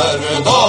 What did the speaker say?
Serdar